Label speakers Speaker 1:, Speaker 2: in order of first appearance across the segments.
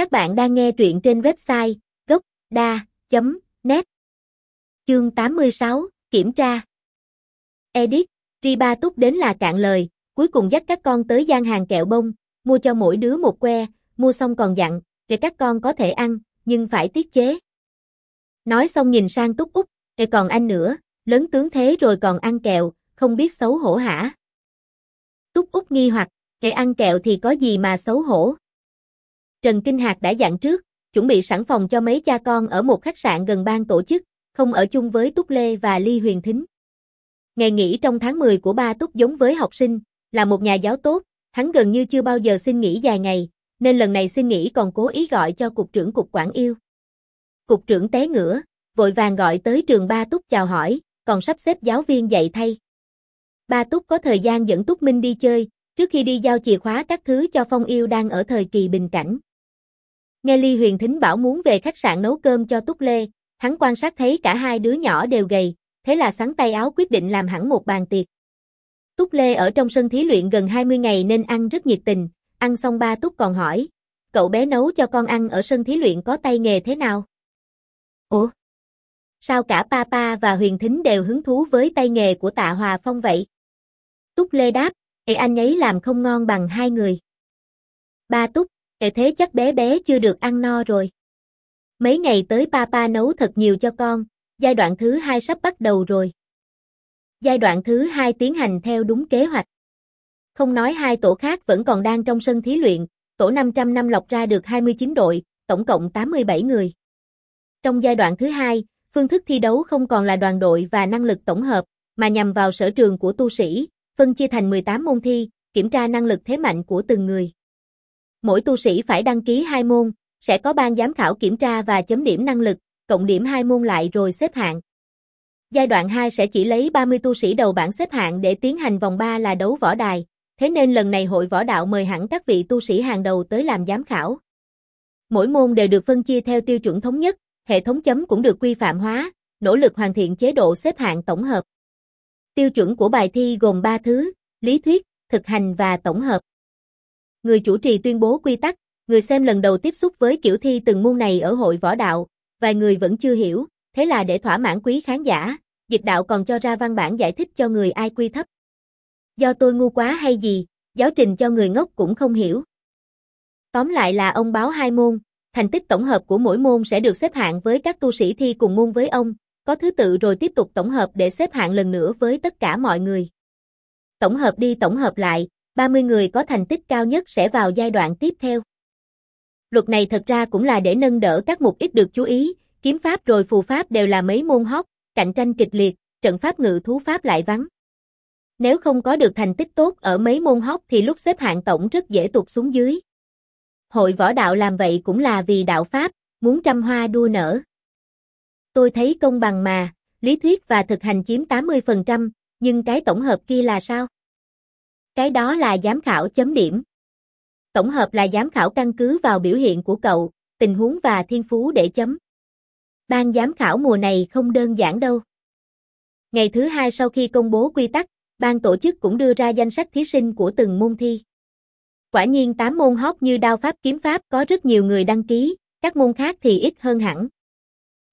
Speaker 1: Các bạn đang nghe truyện trên website gốc.da.net Chương 86, Kiểm tra Edit, Riba túc đến là cạn lời, cuối cùng dắt các con tới gian hàng kẹo bông, mua cho mỗi đứa một que, mua xong còn dặn, để các con có thể ăn, nhưng phải tiết chế. Nói xong nhìn sang túc úc, để còn anh nữa, lớn tướng thế rồi còn ăn kẹo, không biết xấu hổ hả? Túc úc nghi hoặc, kẻ ăn kẹo thì có gì mà xấu hổ? Trần Kinh Hạc đã dặn trước, chuẩn bị sẵn phòng cho mấy cha con ở một khách sạn gần ban tổ chức, không ở chung với Túc Lê và Ly Huyền Thính. Ngày nghỉ trong tháng 10 của ba Túc giống với học sinh, là một nhà giáo tốt, hắn gần như chưa bao giờ xin nghỉ dài ngày, nên lần này xin nghỉ còn cố ý gọi cho cục trưởng cục quản yêu. Cục trưởng té ngửa, vội vàng gọi tới trường ba Túc chào hỏi, còn sắp xếp giáo viên dạy thay. Ba Túc có thời gian dẫn Túc Minh đi chơi, trước khi đi giao chìa khóa các thứ cho Phong Yêu đang ở thời kỳ bình cảnh. Nghe Ly Huyền Thính bảo muốn về khách sạn nấu cơm cho Túc Lê, hắn quan sát thấy cả hai đứa nhỏ đều gầy, thế là sắn tay áo quyết định làm hẳn một bàn tiệc. Túc Lê ở trong sân thí luyện gần 20 ngày nên ăn rất nhiệt tình, ăn xong ba Túc còn hỏi, cậu bé nấu cho con ăn ở sân thí luyện có tay nghề thế nào? Ủa? Sao cả Papa và Huyền Thính đều hứng thú với tay nghề của Tạ Hòa Phong vậy? Túc Lê đáp, Ê anh ấy làm không ngon bằng hai người. Ba Túc, Ê thế chắc bé bé chưa được ăn no rồi. Mấy ngày tới Papa nấu thật nhiều cho con, giai đoạn thứ hai sắp bắt đầu rồi. Giai đoạn thứ hai tiến hành theo đúng kế hoạch. Không nói hai tổ khác vẫn còn đang trong sân thí luyện, tổ 500 năm lọc ra được 29 đội, tổng cộng 87 người. Trong giai đoạn thứ hai, phương thức thi đấu không còn là đoàn đội và năng lực tổng hợp, mà nhằm vào sở trường của tu sĩ, phân chia thành 18 môn thi, kiểm tra năng lực thế mạnh của từng người. Mỗi tu sĩ phải đăng ký hai môn, sẽ có ban giám khảo kiểm tra và chấm điểm năng lực, cộng điểm hai môn lại rồi xếp hạng. Giai đoạn 2 sẽ chỉ lấy 30 tu sĩ đầu bảng xếp hạng để tiến hành vòng 3 là đấu võ đài, thế nên lần này hội võ đạo mời hẳn các vị tu sĩ hàng đầu tới làm giám khảo. Mỗi môn đều được phân chia theo tiêu chuẩn thống nhất, hệ thống chấm cũng được quy phạm hóa, nỗ lực hoàn thiện chế độ xếp hạng tổng hợp. Tiêu chuẩn của bài thi gồm 3 thứ, lý thuyết, thực hành và tổng hợp. Người chủ trì tuyên bố quy tắc, người xem lần đầu tiếp xúc với kiểu thi từng môn này ở hội võ đạo, vài người vẫn chưa hiểu, thế là để thỏa mãn quý khán giả, dịch đạo còn cho ra văn bản giải thích cho người ai quy thấp. Do tôi ngu quá hay gì, giáo trình cho người ngốc cũng không hiểu. Tóm lại là ông báo hai môn, thành tích tổng hợp của mỗi môn sẽ được xếp hạng với các tu sĩ thi cùng môn với ông, có thứ tự rồi tiếp tục tổng hợp để xếp hạng lần nữa với tất cả mọi người. Tổng hợp đi tổng hợp lại, 30 người có thành tích cao nhất sẽ vào giai đoạn tiếp theo. Luật này thật ra cũng là để nâng đỡ các mục ít được chú ý, kiếm pháp rồi phù pháp đều là mấy môn hot, cạnh tranh kịch liệt, trận pháp ngự thú pháp lại vắng. Nếu không có được thành tích tốt ở mấy môn hot thì lúc xếp hạng tổng rất dễ tụt xuống dưới. Hội võ đạo làm vậy cũng là vì đạo pháp, muốn trăm hoa đua nở. Tôi thấy công bằng mà, lý thuyết và thực hành chiếm 80%, nhưng cái tổng hợp kia là sao? Cái đó là giám khảo chấm điểm. Tổng hợp là giám khảo căn cứ vào biểu hiện của cậu, tình huống và thiên phú để chấm. Ban giám khảo mùa này không đơn giản đâu. Ngày thứ hai sau khi công bố quy tắc, ban tổ chức cũng đưa ra danh sách thí sinh của từng môn thi. Quả nhiên 8 môn hot như đao pháp kiếm pháp có rất nhiều người đăng ký, các môn khác thì ít hơn hẳn.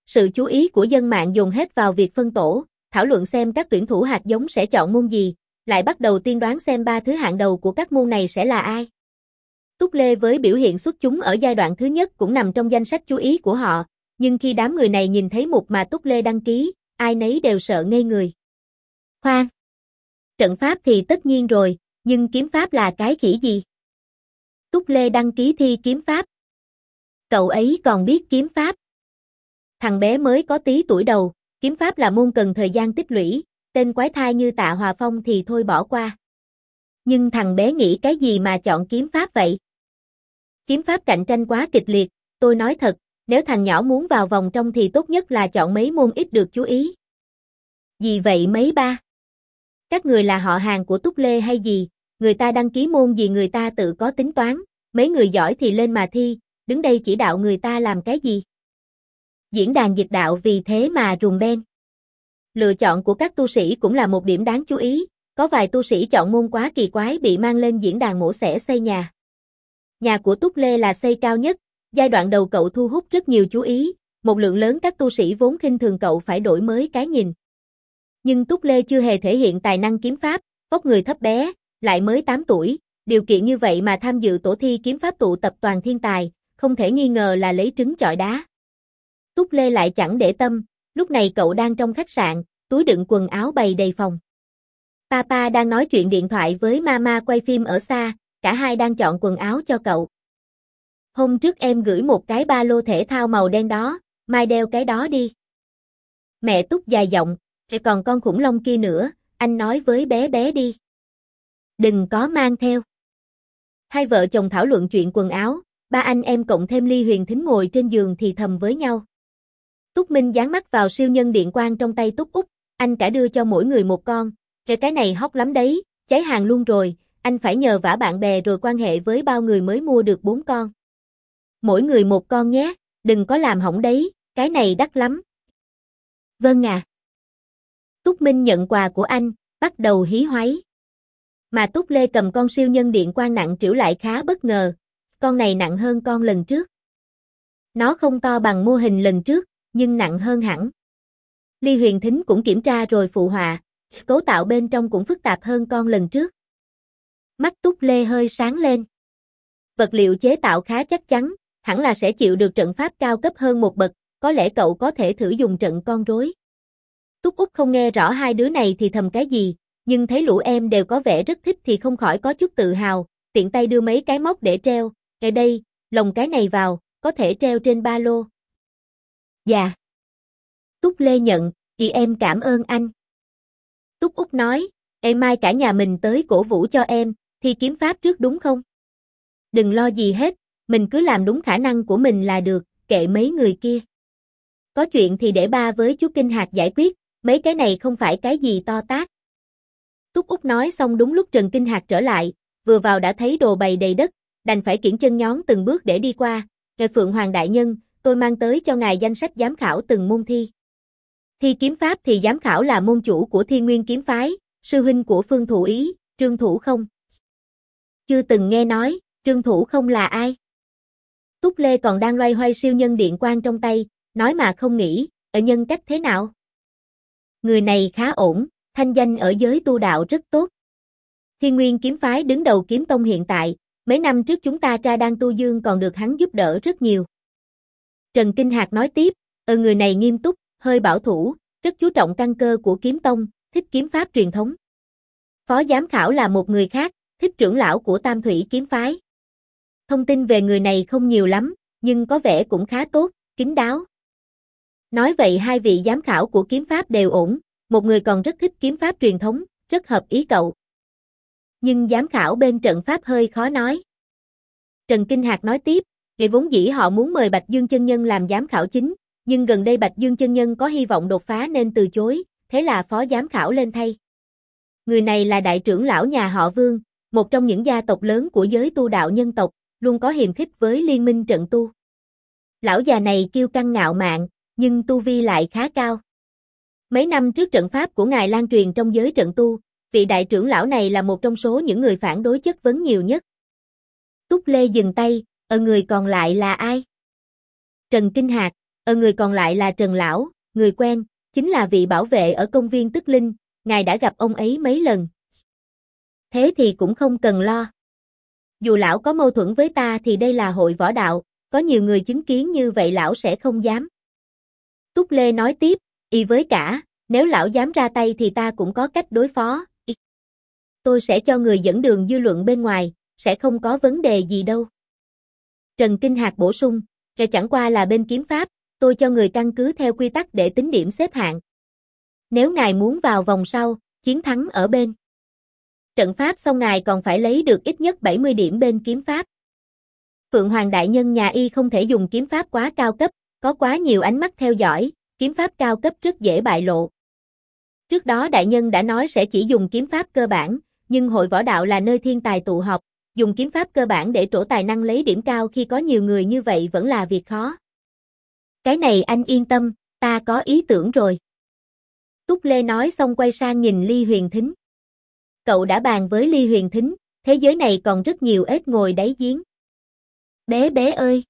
Speaker 1: Sự chú ý của dân mạng dồn hết vào việc phân tổ, thảo luận xem các tuyển thủ hạt giống sẽ chọn môn gì, lại bắt đầu tiên đoán xem ba thứ hạng đầu của các môn này sẽ là ai. Túc Lê với biểu hiện xuất chúng ở giai đoạn thứ nhất cũng nằm trong danh sách chú ý của họ, nhưng khi đám người này nhìn thấy mục mà Túc Lê đăng ký, ai nấy đều sợ ngây người. Khoan! Trận pháp thì tất nhiên rồi, nhưng kiếm pháp là cái khỉ gì? Túc Lê đăng ký thi kiếm pháp. Cậu ấy còn biết kiếm pháp. Thằng bé mới có tí tuổi đầu, kiếm pháp là môn cần thời gian tích lũy, tên quái thai như tạ Hòa Phong thì thôi bỏ qua. Nhưng thằng bé nghĩ cái gì mà chọn kiếm pháp vậy? Kiếm pháp cạnh tranh quá kịch liệt, tôi nói thật, nếu thằng nhỏ muốn vào vòng trong thì tốt nhất là chọn mấy môn ít được chú ý. vì vậy mấy ba? Các người là họ hàng của Túc Lê hay gì? Người ta đăng ký môn gì người ta tự có tính toán, mấy người giỏi thì lên mà thi, đứng đây chỉ đạo người ta làm cái gì? Diễn đàn dịch đạo vì thế mà rùng ben. Lựa chọn của các tu sĩ cũng là một điểm đáng chú ý, có vài tu sĩ chọn môn quá kỳ quái bị mang lên diễn đàn mổ xẻ xây nhà. Nhà của Túc Lê là xây cao nhất, giai đoạn đầu cậu thu hút rất nhiều chú ý, một lượng lớn các tu sĩ vốn khinh thường cậu phải đổi mới cái nhìn. Nhưng Túc Lê chưa hề thể hiện tài năng kiếm pháp, vóc người thấp bé, lại mới 8 tuổi, điều kiện như vậy mà tham dự tổ thi kiếm pháp tụ tập toàn thiên tài, không thể nghi ngờ là lấy trứng chọi đá. Túc Lê lại chẳng để tâm, lúc này cậu đang trong khách sạn, túi đựng quần áo bày đầy phòng. Papa đang nói chuyện điện thoại với Mama quay phim ở xa, cả hai đang chọn quần áo cho cậu. Hôm trước em gửi một cái ba lô thể thao màu đen đó, mai đeo cái đó đi. Mẹ Túc dài giọng, còn con khủng long kia nữa, anh nói với bé bé đi. Đừng có mang theo. Hai vợ chồng thảo luận chuyện quần áo, ba anh em cộng thêm Ly Huyền Thính ngồi trên giường thì thầm với nhau. Túc Minh dán mắt vào siêu nhân điện quang trong tay Túc Úc, anh cả đưa cho mỗi người một con, kể cái này hóc lắm đấy, cháy hàng luôn rồi, anh phải nhờ vả bạn bè rồi quan hệ với bao người mới mua được bốn con. Mỗi người một con nhé, đừng có làm hỏng đấy, cái này đắt lắm. Vâng à. Túc Minh nhận quà của anh, bắt đầu hí hoáy. Mà Túc Lê cầm con siêu nhân điện quang nặng trĩu lại khá bất ngờ, con này nặng hơn con lần trước. Nó không to bằng mô hình lần trước, nhưng nặng hơn hẳn. Ly Huyền Thính cũng kiểm tra rồi phụ họa, cấu tạo bên trong cũng phức tạp hơn con lần trước. Mắt Túc Lê hơi sáng lên. Vật liệu chế tạo khá chắc chắn, hẳn là sẽ chịu được trận pháp cao cấp hơn một bậc, có lẽ cậu có thể thử dùng trận con rối. Túc Úc không nghe rõ hai đứa này thì thầm cái gì, nhưng thấy lũ em đều có vẻ rất thích thì không khỏi có chút tự hào, tiện tay đưa mấy cái móc để treo, ngay đây, lồng cái này vào, có thể treo trên ba lô. Dạ. Túc Lê nhận, chị em cảm ơn anh. Túc Úc nói, em mai cả nhà mình tới cổ vũ cho em, thi kiếm pháp trước đúng không? Đừng lo gì hết, mình cứ làm đúng khả năng của mình là được, kệ mấy người kia. Có chuyện thì để ba với chú Kinh Hạt giải quyết, mấy cái này không phải cái gì to tác. Túc Úc nói xong đúng lúc Trần Kinh Hạt trở lại, vừa vào đã thấy đồ bày đầy đất, đành phải kiển chân nhón từng bước để đi qua. Ngài Phượng Hoàng Đại Nhân, tôi mang tới cho ngài danh sách giám khảo từng môn thi. Thi kiếm pháp thì giám khảo là môn chủ của Thiên Nguyên Kiếm Phái, sư huynh của Phương Thủ Ý, Trương Thủ không? Chưa từng nghe nói, Trương Thủ không là ai? Túc Lê còn đang loay hoay siêu nhân điện quang trong tay, nói mà không nghĩ, ở nhân cách thế nào? Người này khá ổn, thanh danh ở giới tu đạo rất tốt. Thiên Nguyên kiếm phái đứng đầu kiếm tông hiện tại, mấy năm trước chúng ta tra đang tu dương còn được hắn giúp đỡ rất nhiều. Trần Kinh Hạc nói tiếp, ờ người này nghiêm túc, hơi bảo thủ, rất chú trọng căn cơ của kiếm tông, thích kiếm pháp truyền thống. Phó giám khảo là một người khác, thích trưởng lão của Tam Thủy kiếm phái. Thông tin về người này không nhiều lắm, nhưng có vẻ cũng khá tốt, kín đáo. Nói vậy hai vị giám khảo của kiếm pháp đều ổn, một người còn rất thích kiếm pháp truyền thống, rất hợp ý cậu. Nhưng giám khảo bên trận pháp hơi khó nói. Trần Kinh Hạc nói tiếp, ngày vốn dĩ họ muốn mời Bạch Dương chân nhân làm giám khảo chính, nhưng gần đây Bạch Dương chân nhân có hy vọng đột phá nên từ chối, thế là phó giám khảo lên thay. Người này là đại trưởng lão nhà họ Vương, một trong những gia tộc lớn của giới tu đạo nhân tộc, luôn có hiềm khích với liên minh trận tu. Lão già này kiêu căng ngạo mạn, nhưng tu vi lại khá cao. Mấy năm trước trận pháp của ngài lan truyền trong giới trận tu, vị đại trưởng lão này là một trong số những người phản đối chất vấn nhiều nhất. Túc Lê dừng tay, ở người còn lại là ai? Trần Kinh Hạc, ở người còn lại là Trần Lão, người quen, chính là vị bảo vệ ở công viên Tức Linh, ngài đã gặp ông ấy mấy lần. Thế thì cũng không cần lo. Dù lão có mâu thuẫn với ta thì đây là hội võ đạo, có nhiều người chứng kiến như vậy lão sẽ không dám. Túc Lê nói tiếp, y với cả, nếu lão dám ra tay thì ta cũng có cách đối phó. Tôi sẽ cho người dẫn đường dư luận bên ngoài, sẽ không có vấn đề gì đâu. Trần Kinh Hạc bổ sung, kẻ chẳng qua là bên kiếm pháp, tôi cho người căn cứ theo quy tắc để tính điểm xếp hạng. Nếu ngài muốn vào vòng sau, chiến thắng ở bên. Trận pháp xong ngài còn phải lấy được ít nhất 70 điểm bên kiếm pháp. Phượng Hoàng Đại Nhân nhà y không thể dùng kiếm pháp quá cao cấp, có quá nhiều ánh mắt theo dõi, kiếm pháp cao cấp rất dễ bại lộ. Trước đó đại nhân đã nói sẽ chỉ dùng kiếm pháp cơ bản, nhưng hội võ đạo là nơi thiên tài tụ họp, dùng kiếm pháp cơ bản để trổ tài năng lấy điểm cao khi có nhiều người như vậy vẫn là việc khó. Cái này anh yên tâm, ta có ý tưởng rồi. Túc Lê nói xong quay sang nhìn Ly Huyền Thính. Cậu đã bàn với Ly Huyền Thính, thế giới này còn rất nhiều ếch ngồi đáy giếng. Bé bé ơi!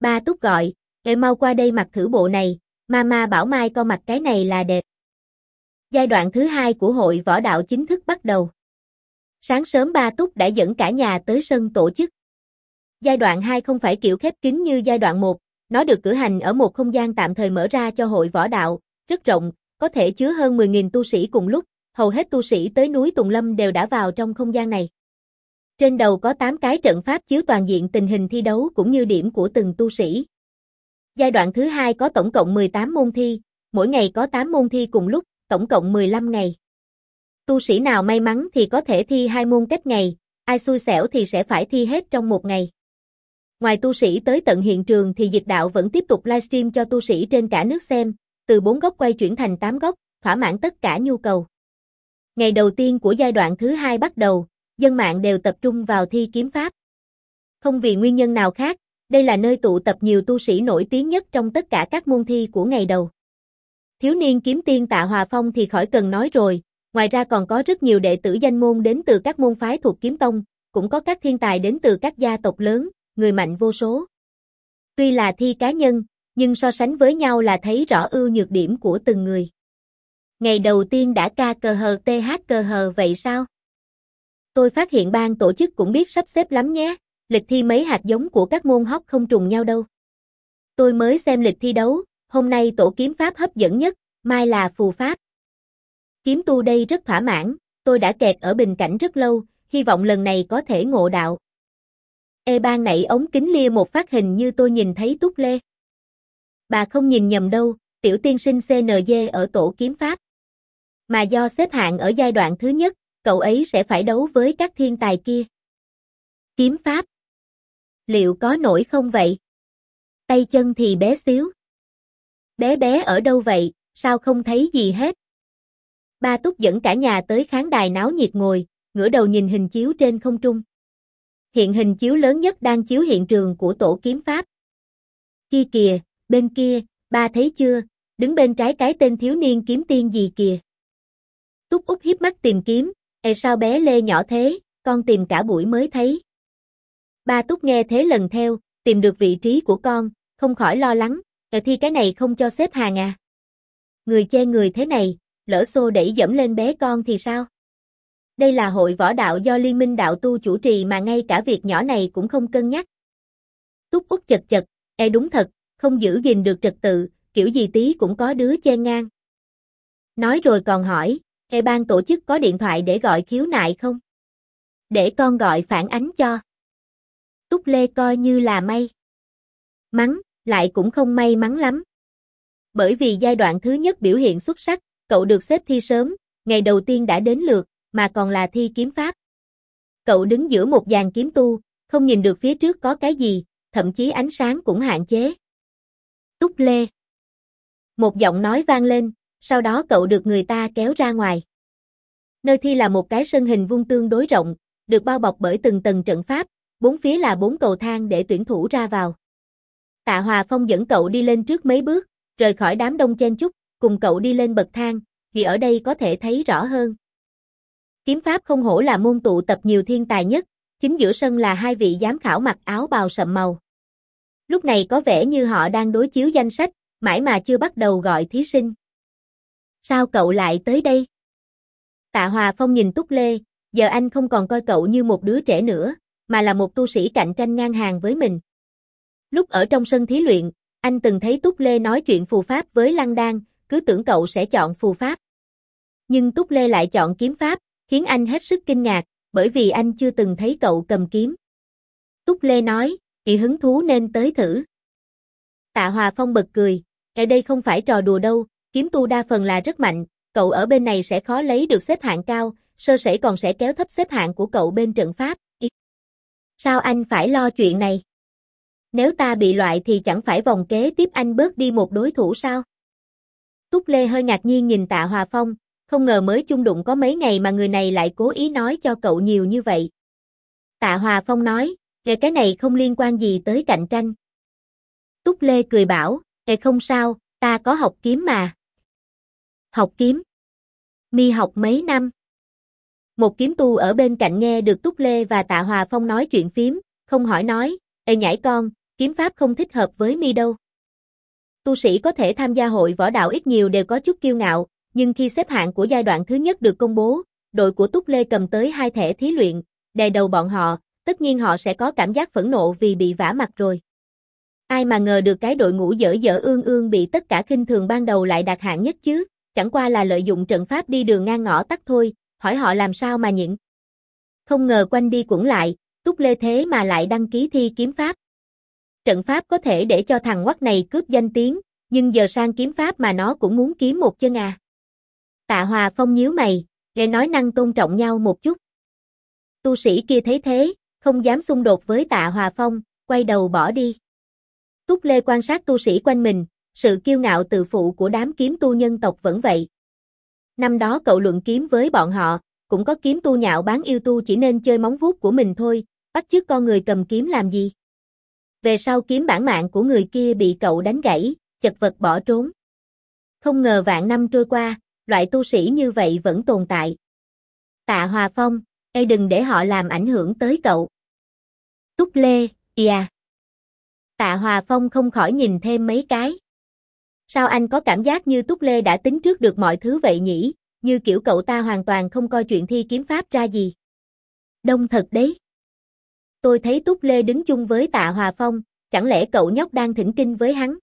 Speaker 1: Ba túc gọi, Ê mau qua đây mặc thử bộ này, mama bảo mai con mặc cái này là đẹp. Giai đoạn thứ hai của hội võ đạo chính thức bắt đầu. Sáng sớm ba túc đã dẫn cả nhà tới sân tổ chức. Giai đoạn 2 không phải kiểu khép kín như giai đoạn 1, nó được cử hành ở một không gian tạm thời mở ra cho hội võ đạo, rất rộng, có thể chứa hơn 10.000 tu sĩ cùng lúc, hầu hết tu sĩ tới núi Tùng Lâm đều đã vào trong không gian này. Trên đầu có 8 cái trận pháp chiếu toàn diện tình hình thi đấu cũng như điểm của từng tu sĩ. Giai đoạn thứ hai có tổng cộng 18 môn thi, mỗi ngày có 8 môn thi cùng lúc, tổng cộng 15 ngày. Tu sĩ nào may mắn thì có thể thi hai môn cách ngày, ai xui xẻo thì sẽ phải thi hết trong một ngày. Ngoài tu sĩ tới tận hiện trường thì dịch đạo vẫn tiếp tục livestream cho tu sĩ trên cả nước xem, từ 4 góc quay chuyển thành 8 góc, thỏa mãn tất cả nhu cầu. Ngày đầu tiên của giai đoạn thứ hai bắt đầu, dân mạng đều tập trung vào thi kiếm pháp. Không vì nguyên nhân nào khác, đây là nơi tụ tập nhiều tu sĩ nổi tiếng nhất trong tất cả các môn thi của ngày đầu. Thiếu niên kiếm tiên Tạ Hòa Phong thì khỏi cần nói rồi, ngoài ra còn có rất nhiều đệ tử danh môn đến từ các môn phái thuộc kiếm tông, cũng có các thiên tài đến từ các gia tộc lớn, người mạnh vô số. Tuy là thi cá nhân, nhưng so sánh với nhau là thấy rõ ưu nhược điểm của từng người. Ngày đầu tiên đã ca cờ hờ TH cờ hờ vậy sao? Tôi phát hiện ban tổ chức cũng biết sắp xếp lắm nhé, lịch thi mấy hạt giống của các môn hóc không trùng nhau đâu. Tôi mới xem lịch thi đấu, hôm nay tổ kiếm pháp hấp dẫn nhất, mai là phù pháp. Kiếm tu đây rất thỏa mãn, tôi đã kẹt ở bình cảnh rất lâu, hy vọng lần này có thể ngộ đạo. Ê ban nãy ống kính lia một phát hình như tôi nhìn thấy túc lê. Bà không nhìn nhầm đâu, tiểu tiên sinh CNG ở tổ kiếm pháp. Mà do xếp hạng ở giai đoạn thứ nhất, cậu ấy sẽ phải đấu với các thiên tài kia. Kiếm pháp. Liệu có nổi không vậy? Tay chân thì bé xíu. Bé bé ở đâu vậy, sao không thấy gì hết? Ba túc dẫn cả nhà tới khán đài náo nhiệt ngồi, ngửa đầu nhìn hình chiếu trên không trung. Hiện hình chiếu lớn nhất đang chiếu hiện trường của tổ kiếm pháp. Kia kìa, bên kia, ba thấy chưa, đứng bên trái cái tên thiếu niên kiếm tiên gì kìa. Túc út hiếp mắt tìm kiếm, e sao bé Lê nhỏ thế, con tìm cả buổi mới thấy. Ba Túc nghe thế lần theo, tìm được vị trí của con, không khỏi lo lắng, e thi cái này không cho xếp hàng à. Người che người thế này, lỡ xô đẩy dẫm lên bé con thì sao? Đây là hội võ đạo do Liên minh đạo tu chủ trì mà ngay cả việc nhỏ này cũng không cân nhắc. Túc út chật chật, e đúng thật, không giữ gìn được trật tự, kiểu gì tí cũng có đứa che ngang. Nói rồi còn hỏi, e ban tổ chức có điện thoại để gọi khiếu nại không? Để con gọi phản ánh cho. Túc Lê coi như là may. Mắng, lại cũng không may mắn lắm. Bởi vì giai đoạn thứ nhất biểu hiện xuất sắc, cậu được xếp thi sớm, ngày đầu tiên đã đến lượt, mà còn là thi kiếm pháp. Cậu đứng giữa một dàn kiếm tu, không nhìn được phía trước có cái gì, thậm chí ánh sáng cũng hạn chế. Túc Lê. Một giọng nói vang lên, sau đó cậu được người ta kéo ra ngoài. Nơi thi là một cái sân hình vuông tương đối rộng, được bao bọc bởi từng tầng trận pháp, bốn phía là bốn cầu thang để tuyển thủ ra vào. Tạ Hòa Phong dẫn cậu đi lên trước mấy bước, rời khỏi đám đông chen chúc, cùng cậu đi lên bậc thang, vì ở đây có thể thấy rõ hơn. Kiếm pháp không hổ là môn tụ tập nhiều thiên tài nhất, chính giữa sân là hai vị giám khảo mặc áo bào sậm màu. Lúc này có vẻ như họ đang đối chiếu danh sách, mãi mà chưa bắt đầu gọi thí sinh. Sao cậu lại tới đây? Tạ Hòa Phong nhìn Túc Lê, giờ anh không còn coi cậu như một đứa trẻ nữa, mà là một tu sĩ cạnh tranh ngang hàng với mình. Lúc ở trong sân thí luyện, anh từng thấy Túc Lê nói chuyện phù pháp với Lăng Đan, cứ tưởng cậu sẽ chọn phù pháp. Nhưng Túc Lê lại chọn kiếm pháp, khiến anh hết sức kinh ngạc, bởi vì anh chưa từng thấy cậu cầm kiếm. Túc Lê nói, kỳ hứng thú nên tới thử." Tạ Hòa Phong bật cười, "Ở đây không phải trò đùa đâu, kiếm tu đa phần là rất mạnh, cậu ở bên này sẽ khó lấy được xếp hạng cao, sơ sẩy còn sẽ kéo thấp xếp hạng của cậu bên trận pháp." Sao anh phải lo chuyện này? Nếu ta bị loại thì chẳng phải vòng kế tiếp anh bớt đi một đối thủ sao? Túc Lê hơi ngạc nhiên nhìn Tạ Hòa Phong, không ngờ mới chung đụng có mấy ngày mà người này lại cố ý nói cho cậu nhiều như vậy. Tạ Hòa Phong nói, nghề cái này không liên quan gì tới cạnh tranh. Túc Lê cười bảo, nghề không sao, ta có học kiếm mà. Học kiếm? Mi học mấy năm? Một kiếm tu ở bên cạnh nghe được Túc Lê và Tạ Hòa Phong nói chuyện phím, không hỏi nói, Ê nhảy con, kiếm pháp không thích hợp với mi đâu. Tu sĩ có thể tham gia hội võ đạo ít nhiều đều có chút kiêu ngạo, nhưng khi xếp hạng của giai đoạn thứ nhất được công bố, đội của Túc Lê cầm tới hai thẻ thí luyện, đè đầu bọn họ, tất nhiên họ sẽ có cảm giác phẫn nộ vì bị vả mặt rồi. Ai mà ngờ được cái đội ngũ dở dở ương ương bị tất cả khinh thường ban đầu lại đạt hạng nhất chứ, chẳng qua là lợi dụng trận pháp đi đường ngang ngõ tắt thôi, hỏi họ làm sao mà nhịn. Không ngờ quanh đi quẩn lại, Túc Lê thế mà lại đăng ký thi kiếm pháp. Trận pháp có thể để cho thằng quắc này cướp danh tiếng, nhưng giờ sang kiếm pháp mà nó cũng muốn kiếm một chân à. Tạ Hòa Phong nhíu mày, nghe nói năng tôn trọng nhau một chút. Tu sĩ kia thấy thế, không dám xung đột với Tạ Hòa Phong, quay đầu bỏ đi. Túc Lê quan sát tu sĩ quanh mình, sự kiêu ngạo tự phụ của đám kiếm tu nhân tộc vẫn vậy. Năm đó cậu luận kiếm với bọn họ, cũng có kiếm tu nhạo bán yêu tu chỉ nên chơi móng vuốt của mình thôi, bắt chước con người cầm kiếm làm gì. Về sau kiếm bản mạng của người kia bị cậu đánh gãy, chật vật bỏ trốn. Không ngờ vạn năm trôi qua, loại tu sĩ như vậy vẫn tồn tại. Tạ Hòa Phong, e đừng để họ làm ảnh hưởng tới cậu. Túc Lê, yeah. À. Tạ Hòa Phong không khỏi nhìn thêm mấy cái. Sao anh có cảm giác như Túc Lê đã tính trước được mọi thứ vậy nhỉ, như kiểu cậu ta hoàn toàn không coi chuyện thi kiếm pháp ra gì. Đông thật đấy. Tôi thấy Túc Lê đứng chung với Tạ Hòa Phong, chẳng lẽ cậu nhóc đang thỉnh kinh với hắn?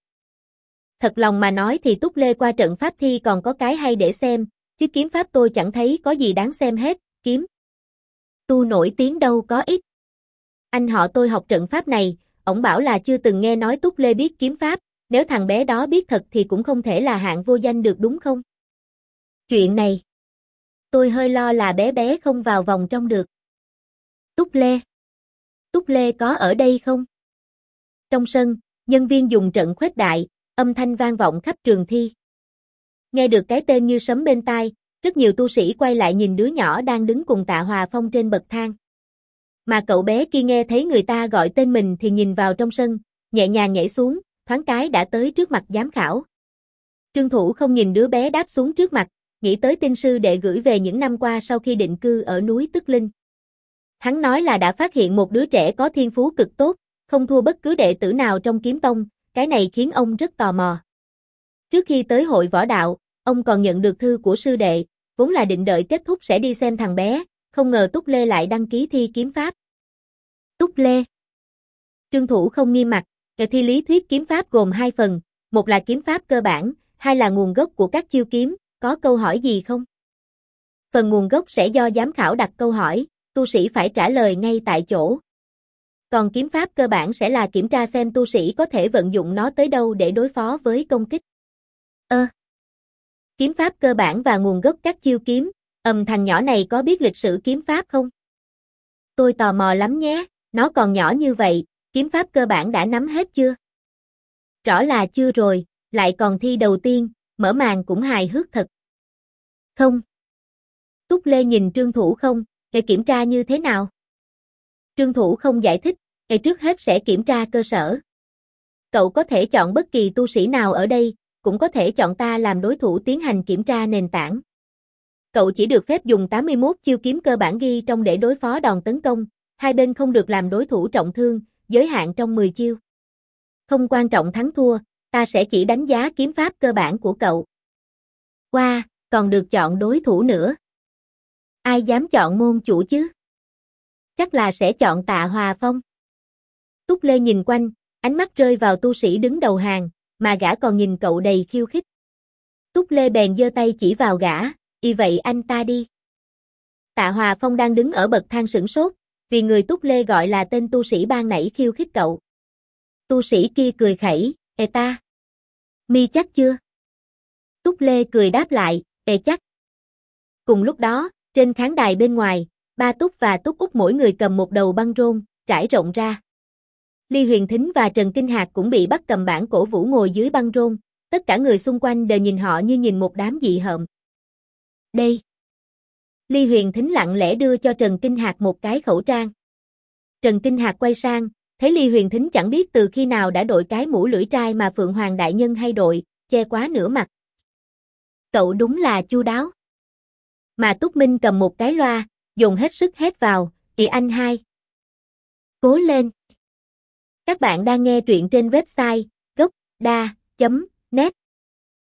Speaker 1: Thật lòng mà nói thì Túc Lê qua trận pháp thi còn có cái hay để xem, chứ kiếm pháp tôi chẳng thấy có gì đáng xem hết, kiếm. Tu nổi tiếng đâu có ít. Anh họ tôi học trận pháp này, ổng bảo là chưa từng nghe nói Túc Lê biết kiếm pháp, nếu thằng bé đó biết thật thì cũng không thể là hạng vô danh được đúng không? Chuyện này, tôi hơi lo là bé bé không vào vòng trong được. Túc Lê Túc Lê có ở đây không? Trong sân, nhân viên dùng trận khuếch đại, âm thanh vang vọng khắp trường thi. Nghe được cái tên như sấm bên tai, rất nhiều tu sĩ quay lại nhìn đứa nhỏ đang đứng cùng tạ hòa phong trên bậc thang. Mà cậu bé kia nghe thấy người ta gọi tên mình thì nhìn vào trong sân, nhẹ nhàng nhảy xuống, thoáng cái đã tới trước mặt giám khảo. Trương Thủ không nhìn đứa bé đáp xuống trước mặt, nghĩ tới tin sư đệ gửi về những năm qua sau khi định cư ở núi Tức Linh. Hắn nói là đã phát hiện một đứa trẻ có thiên phú cực tốt, không thua bất cứ đệ tử nào trong kiếm tông, cái này khiến ông rất tò mò. Trước khi tới hội võ đạo, ông còn nhận được thư của sư đệ, vốn là định đợi kết thúc sẽ đi xem thằng bé, không ngờ Túc Lê lại đăng ký thi kiếm pháp. Túc Lê Trương Thủ không nghiêm mặt, Kỳ thi lý thuyết kiếm pháp gồm hai phần, một là kiếm pháp cơ bản, hai là nguồn gốc của các chiêu kiếm, có câu hỏi gì không? Phần nguồn gốc sẽ do giám khảo đặt câu hỏi, tu sĩ phải trả lời ngay tại chỗ. Còn kiếm pháp cơ bản sẽ là kiểm tra xem tu sĩ có thể vận dụng nó tới đâu để đối phó với công kích. Ơ. kiếm pháp cơ bản và nguồn gốc các chiêu kiếm, ầm thằng nhỏ này có biết lịch sử kiếm pháp không? Tôi tò mò lắm nhé, nó còn nhỏ như vậy, kiếm pháp cơ bản đã nắm hết chưa? Rõ là chưa rồi, lại còn thi đầu tiên, mở màn cũng hài hước thật. Không. Túc Lê nhìn Trương Thủ không, để kiểm tra như thế nào? Trương Thủ không giải thích, để trước hết sẽ kiểm tra cơ sở. Cậu có thể chọn bất kỳ tu sĩ nào ở đây, cũng có thể chọn ta làm đối thủ tiến hành kiểm tra nền tảng. Cậu chỉ được phép dùng 81 chiêu kiếm cơ bản ghi trong để đối phó đòn tấn công, hai bên không được làm đối thủ trọng thương, giới hạn trong 10 chiêu. Không quan trọng thắng thua, ta sẽ chỉ đánh giá kiếm pháp cơ bản của cậu. Qua, wow, còn được chọn đối thủ nữa. Ai dám chọn môn chủ chứ? Chắc là sẽ chọn tạ Hòa Phong. Túc Lê nhìn quanh, ánh mắt rơi vào tu sĩ đứng đầu hàng, mà gã còn nhìn cậu đầy khiêu khích. Túc Lê bèn giơ tay chỉ vào gã, y vậy anh ta đi. Tạ Hòa Phong đang đứng ở bậc thang sửng sốt, vì người Túc Lê gọi là tên tu sĩ ban nãy khiêu khích cậu. Tu sĩ kia cười khẩy, ê ta. Mi chắc chưa? Túc Lê cười đáp lại, ê chắc. Cùng lúc đó, trên khán đài bên ngoài, ba Túc và Túc Úc mỗi người cầm một đầu băng rôn, trải rộng ra. Ly Huyền Thính và Trần Kinh Hạc cũng bị bắt cầm bản cổ vũ ngồi dưới băng rôn, tất cả người xung quanh đều nhìn họ như nhìn một đám dị hợm. Đây. Ly Huyền Thính lặng lẽ đưa cho Trần Kinh Hạc một cái khẩu trang. Trần Kinh Hạc quay sang, thấy Ly Huyền Thính chẳng biết từ khi nào đã đội cái mũ lưỡi trai mà Phượng Hoàng Đại Nhân hay đội, che quá nửa mặt. Cậu đúng là chu đáo. Mà Túc Minh cầm một cái loa, dùng hết sức hét vào, Kỳ anh hai." Cố lên. Các bạn đang nghe truyện trên website gocda.net